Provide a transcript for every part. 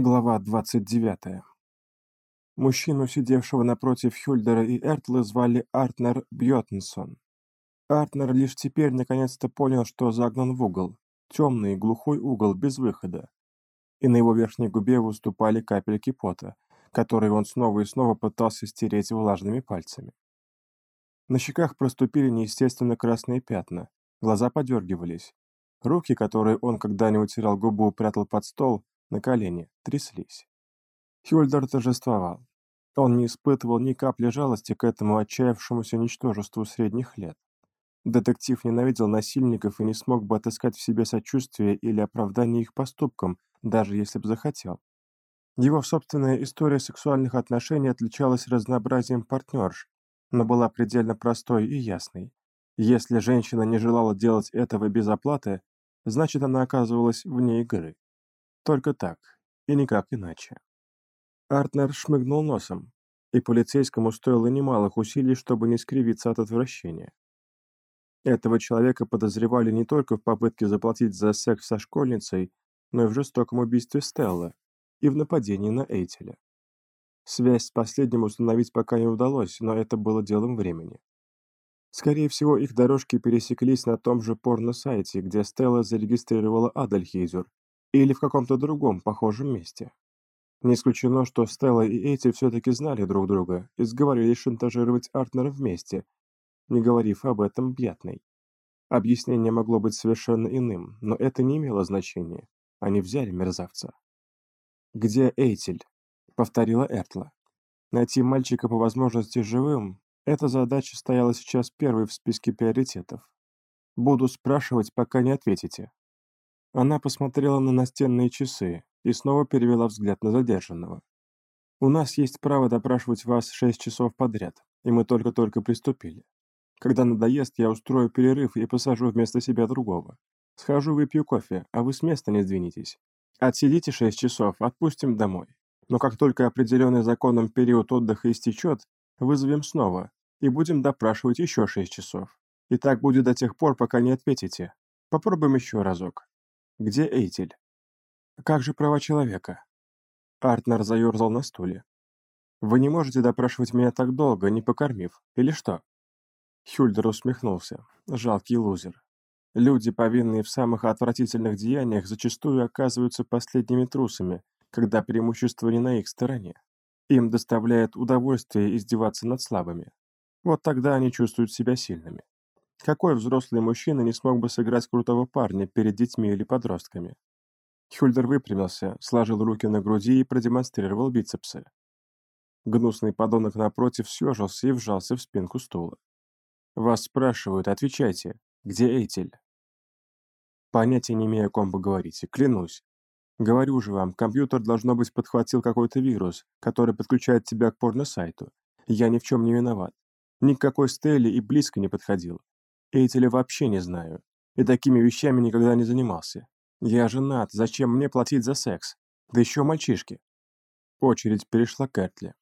Глава 29. Мужчину, сидевшего напротив Хюльдера и Эртла, звали Артнер Бьотнсон. Артнер лишь теперь наконец-то понял, что загнан в угол, темный глухой угол без выхода. И на его верхней губе выступали капельки пота, которые он снова и снова пытался стереть влажными пальцами. На щеках проступили неестественно красные пятна, глаза подергивались. Руки, которые он, когда не утирал губу, прятал под стол, на колени, тряслись. Хюльдер торжествовал. Он не испытывал ни капли жалости к этому отчаявшемуся ничтожеству средних лет. Детектив ненавидел насильников и не смог бы отыскать в себе сочувствие или оправдание их поступкам, даже если бы захотел. Его собственная история сексуальных отношений отличалась разнообразием партнерш, но была предельно простой и ясной. Если женщина не желала делать этого без оплаты, значит она оказывалась вне игры. Только так, и никак иначе. Артнер шмыгнул носом, и полицейскому стоило немалых усилий, чтобы не скривиться от отвращения. Этого человека подозревали не только в попытке заплатить за секс со школьницей, но и в жестоком убийстве Стелла и в нападении на Эйтеля. Связь с последним установить пока не удалось, но это было делом времени. Скорее всего, их дорожки пересеклись на том же порно-сайте, где Стелла зарегистрировала Адельхейзер, или в каком-то другом похожем месте. Не исключено, что Стелла и Эти все-таки знали друг друга и сговорились шантажировать Артнера вместе, не говорив об этом Бьятной. Объяснение могло быть совершенно иным, но это не имело значения. Они взяли мерзавца. «Где Эйтель?» — повторила Эртла. Найти мальчика по возможности живым — эта задача стояла сейчас первой в списке приоритетов. Буду спрашивать, пока не ответите. Она посмотрела на настенные часы и снова перевела взгляд на задержанного. «У нас есть право допрашивать вас шесть часов подряд, и мы только-только приступили. Когда надоест, я устрою перерыв и посажу вместо себя другого. Схожу выпью кофе, а вы с места не сдвинетесь. Отсидите шесть часов, отпустим домой. Но как только определенный законом период отдыха истечет, вызовем снова и будем допрашивать еще шесть часов. И так будет до тех пор, пока не ответите. Попробуем еще разок. Где Эйтель? Как же права человека? Артнер заерзал на стуле. Вы не можете допрашивать меня так долго, не покормив, или что? Хюльдер усмехнулся. Жалкий лузер. Люди, повинные в самых отвратительных деяниях, зачастую оказываются последними трусами, когда преимущество не на их стороне. Им доставляет удовольствие издеваться над слабыми. Вот тогда они чувствуют себя сильными. Какой взрослый мужчина не смог бы сыграть крутого парня перед детьми или подростками? Хюльдер выпрямился, сложил руки на груди и продемонстрировал бицепсы. Гнусный подонок напротив съежился и вжался в спинку стула. «Вас спрашивают, отвечайте. Где Эйтель?» «Понятия не имею, о ком вы говорите, клянусь. Говорю же вам, компьютер, должно быть, подхватил какой-то вирус, который подключает тебя к порно-сайту. Я ни в чем не виноват. Никакой Стелли и близко не подходил. Эйтеля вообще не знаю. И такими вещами никогда не занимался. Я женат, зачем мне платить за секс? Да еще мальчишки. Очередь перешла к Эртли.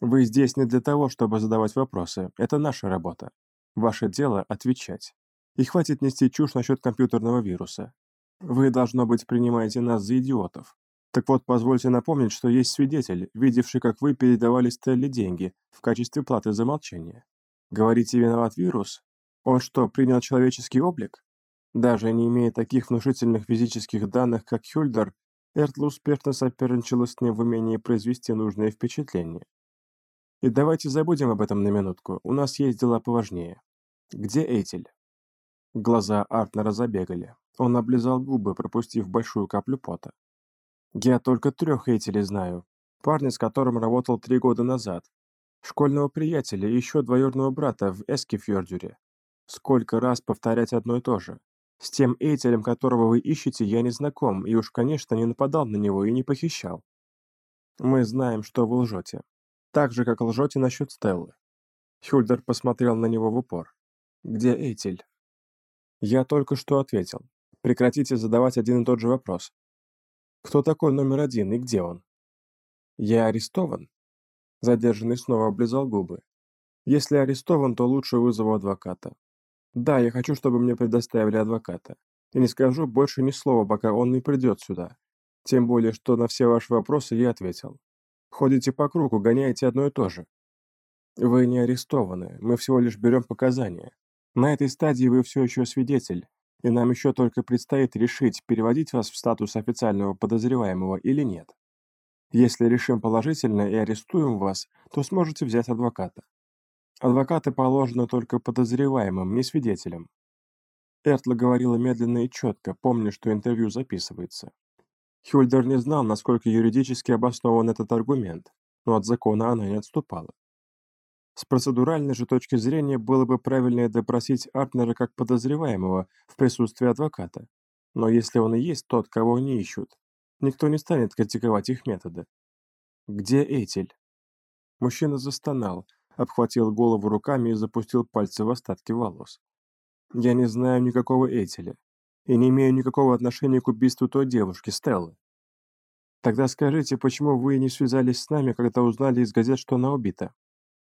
Вы здесь не для того, чтобы задавать вопросы. Это наша работа. Ваше дело — отвечать. И хватит нести чушь насчет компьютерного вируса. Вы, должно быть, принимаете нас за идиотов. Так вот, позвольте напомнить, что есть свидетель, видевший, как вы передавали Стелле деньги в качестве платы за молчание. Говорите, виноват вирус? Он что, принял человеческий облик? Даже не имея таких внушительных физических данных, как Хюльдер, Эртл успешно соперничала с ним в умении произвести нужное впечатление. И давайте забудем об этом на минутку, у нас есть дела поважнее. Где Эйтель? Глаза Артнера забегали. Он облизал губы, пропустив большую каплю пота. Я только трех Эйтелей знаю. Парня, с которым работал три года назад. Школьного приятеля и еще двоюродного брата в Эскифьордюре. Сколько раз повторять одно и то же? С тем Эйтелем, которого вы ищете, я не знаком, и уж, конечно, не нападал на него и не похищал. Мы знаем, что вы лжете. Так же, как лжете насчет Стеллы. Хюльдер посмотрел на него в упор. Где Эйтель? Я только что ответил. Прекратите задавать один и тот же вопрос. Кто такой номер один и где он? Я арестован? Задержанный снова облизал губы. Если арестован, то лучше вызову адвоката. Да, я хочу, чтобы мне предоставили адвоката. И не скажу больше ни слова, пока он не придет сюда. Тем более, что на все ваши вопросы я ответил. Ходите по кругу, гоняете одно и то же. Вы не арестованы, мы всего лишь берем показания. На этой стадии вы все еще свидетель, и нам еще только предстоит решить, переводить вас в статус официального подозреваемого или нет. Если решим положительно и арестуем вас, то сможете взять адвоката. Адвокаты положены только подозреваемым, не свидетелям. Эртла говорила медленно и четко, помня, что интервью записывается. Хюльдер не знал, насколько юридически обоснован этот аргумент, но от закона она не отступала. С процедуральной же точки зрения было бы правильнее допросить Артнера как подозреваемого в присутствии адвоката. Но если он и есть тот, кого они ищут, никто не станет критиковать их методы. Где Этель? Мужчина застонал, обхватил голову руками и запустил пальцы в остатки волос. Я не знаю никакого Этеля и не имею никакого отношения к убийству той девушки, Стеллы. Тогда скажите, почему вы не связались с нами, когда узнали из газет, что она убита?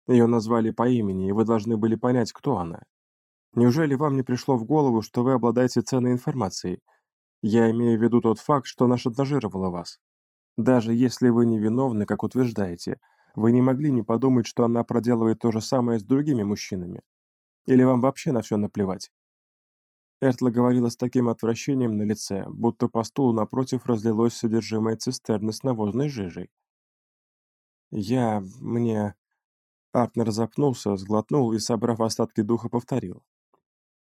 Ее назвали по имени, и вы должны были понять, кто она. Неужели вам не пришло в голову, что вы обладаете ценной информацией? Я имею в виду тот факт, что она шантажировала вас. Даже если вы не виновны, как утверждаете, вы не могли не подумать, что она проделывает то же самое с другими мужчинами. Или вам вообще на все наплевать? Эртла говорила с таким отвращением на лице, будто по стулу напротив разлилось содержимое цистерны с навозной жижей. «Я... мне...» Артнер запнулся, сглотнул и, собрав остатки духа, повторил.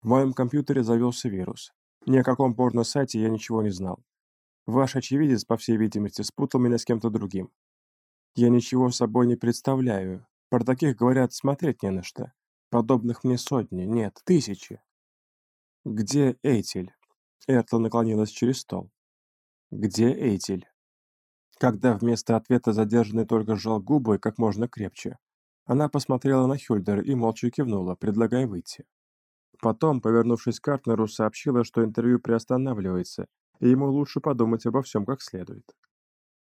В моем компьютере завелся вирус. Ни о каком порно-сайте я ничего не знал. Ваш очевидец, по всей видимости, спутал меня с кем-то другим. Я ничего собой не представляю. Про таких, говорят, смотреть не на что. Подобных мне сотни, нет, тысячи. Где Эйтель? Эртла наклонилась через стол. Где Эйтель? Когда вместо ответа задержанный только сжал губы как можно крепче, она посмотрела на Хюльдера и молча кивнула, предлагая выйти. Потом, повернувшись к Картнеру, сообщила, что интервью приостанавливается, и ему лучше подумать обо всем как следует.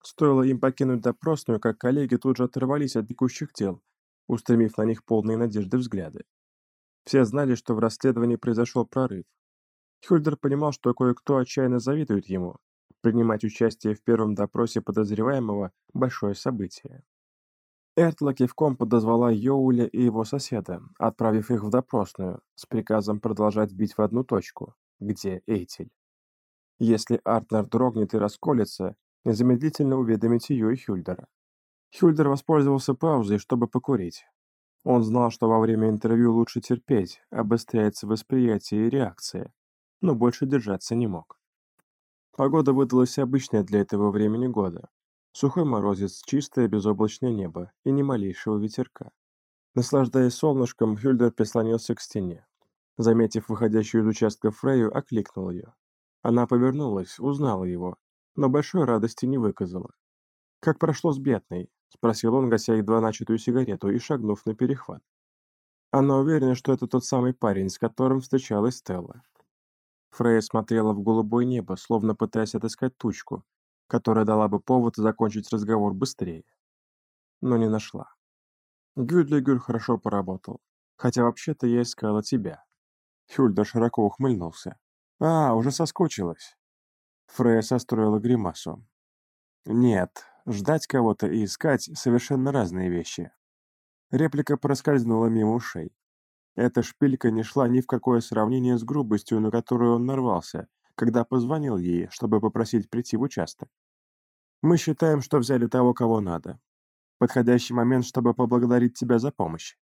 Стоило им покинуть допросную, как коллеги тут же оторвались от текущих дел, устремив на них полные надежды взгляды. Все знали, что в расследовании произошел прорыв. Хюльдер понимал, что кое-кто отчаянно завидует ему. Принимать участие в первом допросе подозреваемого – большое событие. Эртла кивком подозвала Йоуля и его соседа, отправив их в допросную, с приказом продолжать бить в одну точку, где Эйтель. Если Артнер дрогнет и расколется, незамедлительно уведомить ее и Хюльдера. Хюльдер воспользовался паузой, чтобы покурить. Он знал, что во время интервью лучше терпеть, обостряется восприятие и реакция, но больше держаться не мог. Погода выдалась обычная для этого времени года. Сухой морозец, чистое безоблачное небо и ни малейшего ветерка. Наслаждаясь солнышком, Хюльдер прислонился к стене. Заметив выходящую из участка Фрейю, окликнул ее. Она повернулась, узнала его, но большой радости не выказала. «Как прошло с Бетной?» — спросил он, гася едва начатую сигарету и шагнув на перехват. Она уверена, что это тот самый парень, с которым встречалась Стелла. Фрейя смотрела в голубое небо, словно пытаясь отыскать тучку, которая дала бы повод закончить разговор быстрее. Но не нашла. Гюдлигюль хорошо поработал. Хотя вообще-то я искала тебя. Хюльда широко ухмыльнулся. А, уже соскучилась. Фрея состроила гримасу. Нет, ждать кого-то и искать — совершенно разные вещи. Реплика проскользнула мимо ушей. Эта шпилька не шла ни в какое сравнение с грубостью, на которую он нарвался, когда позвонил ей, чтобы попросить прийти в участок. Мы считаем, что взяли того, кого надо. Подходящий момент, чтобы поблагодарить тебя за помощь.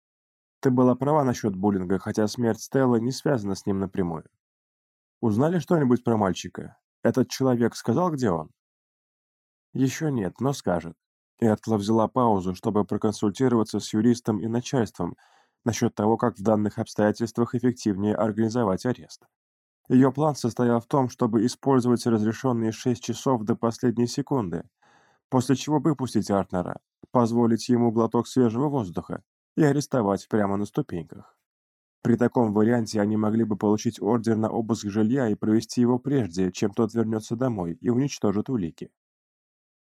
Ты была права насчет буллинга, хотя смерть Стеллы не связана с ним напрямую. Узнали что-нибудь про мальчика? Этот человек сказал, где он? Еще нет, но скажет. Эртла взяла паузу, чтобы проконсультироваться с юристом и начальством насчет того, как в данных обстоятельствах эффективнее организовать арест. Ее план состоял в том, чтобы использовать разрешенные 6 часов до последней секунды, после чего выпустить Артнера, позволить ему глоток свежего воздуха и арестовать прямо на ступеньках. При таком варианте они могли бы получить ордер на обыск жилья и провести его прежде, чем тот вернется домой и уничтожит улики.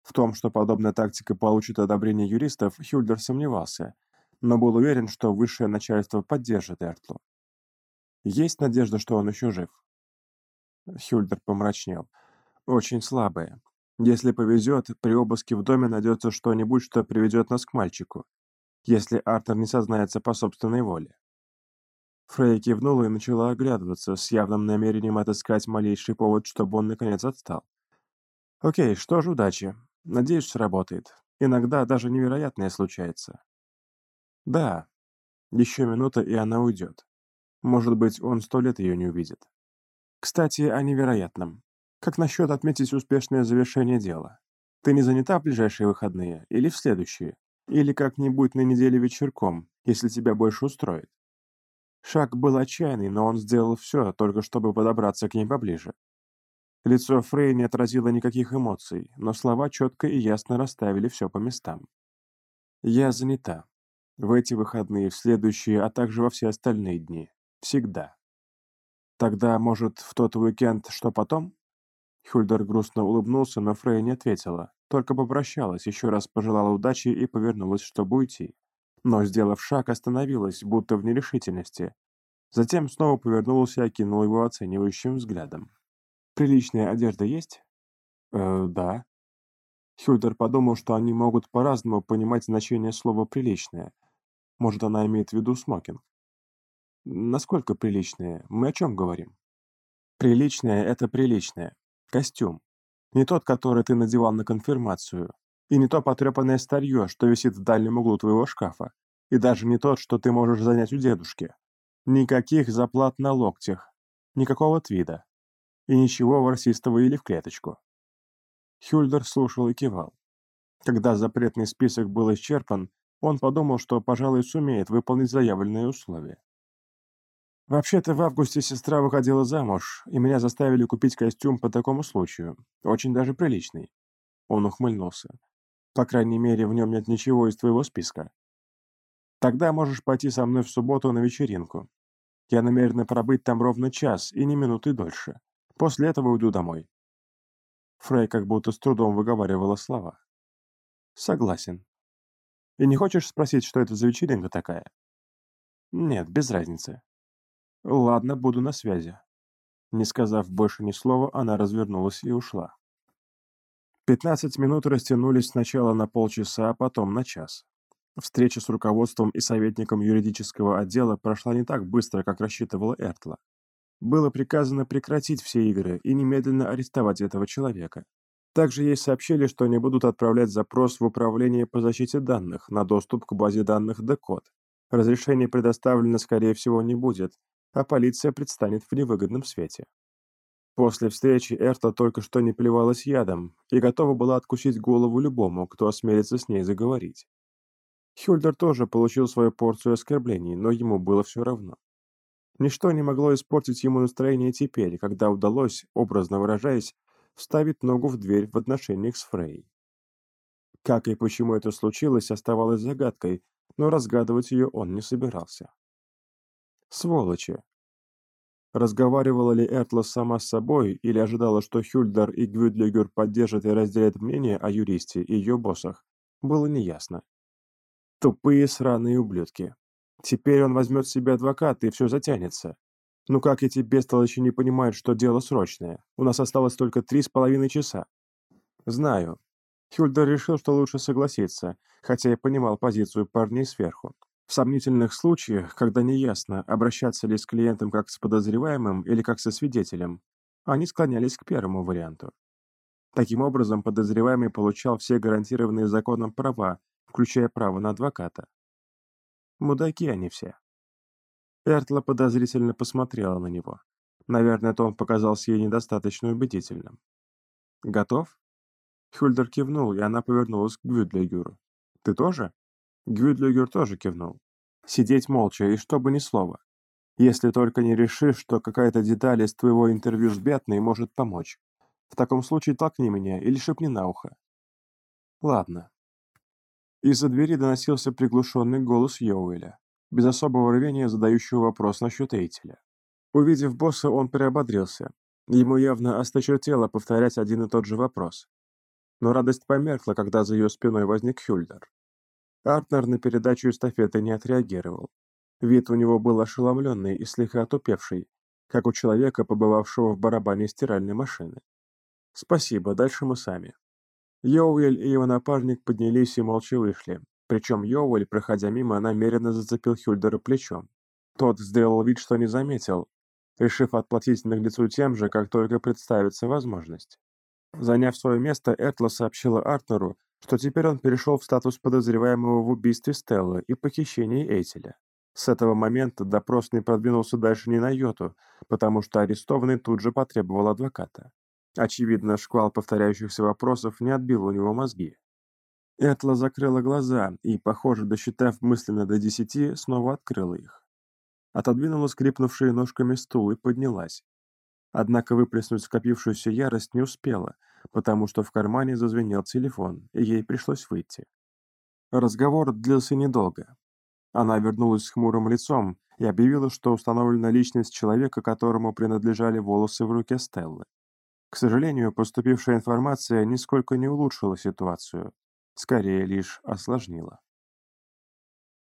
В том, что подобная тактика получит одобрение юристов, Хюльдер сомневался, но был уверен, что высшее начальство поддержит Эртлу. Есть надежда, что он еще жив. Хюльдер помрачнел. «Очень слабая. Если повезет, при обыске в доме найдется что-нибудь, что приведет нас к мальчику, если Артер не сознается по собственной воле. Фрей кивнула и начала оглядываться, с явным намерением отыскать малейший повод, чтобы он наконец отстал. «Окей, что ж, удачи. Надеюсь, сработает. Иногда даже невероятное случается». «Да. Еще минута, и она уйдет. Может быть, он сто лет ее не увидит. Кстати, о невероятном. Как насчет отметить успешное завершение дела? Ты не занята в ближайшие выходные? Или в следующие? Или как-нибудь на неделе вечерком, если тебя больше устроит?» Шаг был отчаянный, но он сделал все, только чтобы подобраться к ней поближе. Лицо Фрей не отразило никаких эмоций, но слова четко и ясно расставили все по местам. «Я занята. В эти выходные, в следующие, а также во все остальные дни. Всегда. Тогда, может, в тот уикенд, что потом?» Хюльдер грустно улыбнулся, но Фрей не ответила, только попрощалась, еще раз пожелала удачи и повернулась, чтобы уйти но, сделав шаг, остановилась, будто в нерешительности. Затем снова повернулась и окинул его оценивающим взглядом. «Приличная одежда есть?» «Э, да». Хюльдер подумал, что они могут по-разному понимать значение слова «приличная». Может, она имеет в виду смокинг. «Насколько приличная? Мы о чем говорим?» «Приличная — это приличная. Костюм. Не тот, который ты надевал на конфирмацию, и не то потрепанное старье, что висит в дальнем углу твоего шкафа. И даже не тот, что ты можешь занять у дедушки. Никаких заплат на локтях. Никакого твида. И ничего ворсистого или в клеточку. Хюльдер слушал и кивал. Когда запретный список был исчерпан, он подумал, что, пожалуй, сумеет выполнить заявленные условия. Вообще-то в августе сестра выходила замуж, и меня заставили купить костюм по такому случаю. Очень даже приличный. Он ухмыльнулся. По крайней мере, в нем нет ничего из твоего списка. Тогда можешь пойти со мной в субботу на вечеринку. Я намерена пробыть там ровно час и ни минуты дольше. После этого уйду домой». Фрей как будто с трудом выговаривала слова. «Согласен. И не хочешь спросить, что это за вечеринка такая?» «Нет, без разницы». «Ладно, буду на связи». Не сказав больше ни слова, она развернулась и ушла. Пятнадцать минут растянулись сначала на полчаса, а потом на час. Встреча с руководством и советником юридического отдела прошла не так быстро, как рассчитывала Эртла. Было приказано прекратить все игры и немедленно арестовать этого человека. Также ей сообщили, что они будут отправлять запрос в Управление по защите данных на доступ к базе данных Декод. Разрешение предоставлено, скорее всего, не будет, а полиция предстанет в невыгодном свете. После встречи Эрта только что не плевалась ядом и готова была откусить голову любому, кто осмелится с ней заговорить. Хюльдер тоже получил свою порцию оскорблений, но ему было все равно. Ничто не могло испортить ему настроение теперь, когда удалось, образно выражаясь, вставить ногу в дверь в отношениях с Фрей. Как и почему это случилось, оставалось загадкой, но разгадывать ее он не собирался. Сволочи, Разговаривала ли Эртла сама с собой или ожидала, что Хюльдер и Гвюдлигер поддержат и разделят мнение о юристе и ее боссах, было неясно. Тупые сраные ублюдки. Теперь он возьмет себе адвоката и все затянется. Ну как эти бестолочи не понимают, что дело срочное? У нас осталось только три с половиной часа. Знаю. Хюльдер решил, что лучше согласиться, хотя и понимал позицию парней сверху. В сомнительных случаях, когда неясно, обращаться ли с клиентом как с подозреваемым или как со свидетелем, они склонялись к первому варианту. Таким образом, подозреваемый получал все гарантированные законом права, включая право на адвоката. Мудаки они все. Эртла подозрительно посмотрела на него. Наверное, то он показался ей недостаточно убедительным. «Готов?» Хюльдер кивнул, и она повернулась к Гвюдлигюру. «Ты тоже?» Гвюдлигер тоже кивнул. Сидеть молча и чтобы ни слова. Если только не решишь, что какая-то деталь из твоего интервью с Бетной может помочь. В таком случае толкни меня или шепни на ухо. Ладно. Из-за двери доносился приглушенный голос Йоуэля, без особого рвения задающего вопрос насчет Эйтеля. Увидев босса, он приободрился. Ему явно осточертело повторять один и тот же вопрос. Но радость померкла, когда за ее спиной возник Хюльдер. Артнер на передачу эстафеты не отреагировал. Вид у него был ошеломленный и слегка отупевший, как у человека, побывавшего в барабане стиральной машины. «Спасибо, дальше мы сами». Йоуэль и его напарник поднялись и молча вышли, причем Йоуэль, проходя мимо, намеренно зацепил Хюльдера плечом. Тот сделал вид, что не заметил, решив отплатить наглецу тем же, как только представится возможность. Заняв свое место, Эртла сообщила Артнеру, что теперь он перешел в статус подозреваемого в убийстве Стеллы и похищении Эйтеля. С этого момента допрос не продвинулся дальше ни на йоту, потому что арестованный тут же потребовал адвоката. Очевидно, шквал повторяющихся вопросов не отбил у него мозги. Этла закрыла глаза и, похоже, досчитав мысленно до десяти, снова открыла их. Отодвинула скрипнувшие ножками стул и поднялась. Однако выплеснуть скопившуюся ярость не успела, потому что в кармане зазвенел телефон, и ей пришлось выйти. Разговор длился недолго. Она вернулась с хмурым лицом и объявила, что установлена личность человека, которому принадлежали волосы в руке Стеллы. К сожалению, поступившая информация нисколько не улучшила ситуацию, скорее лишь осложнила.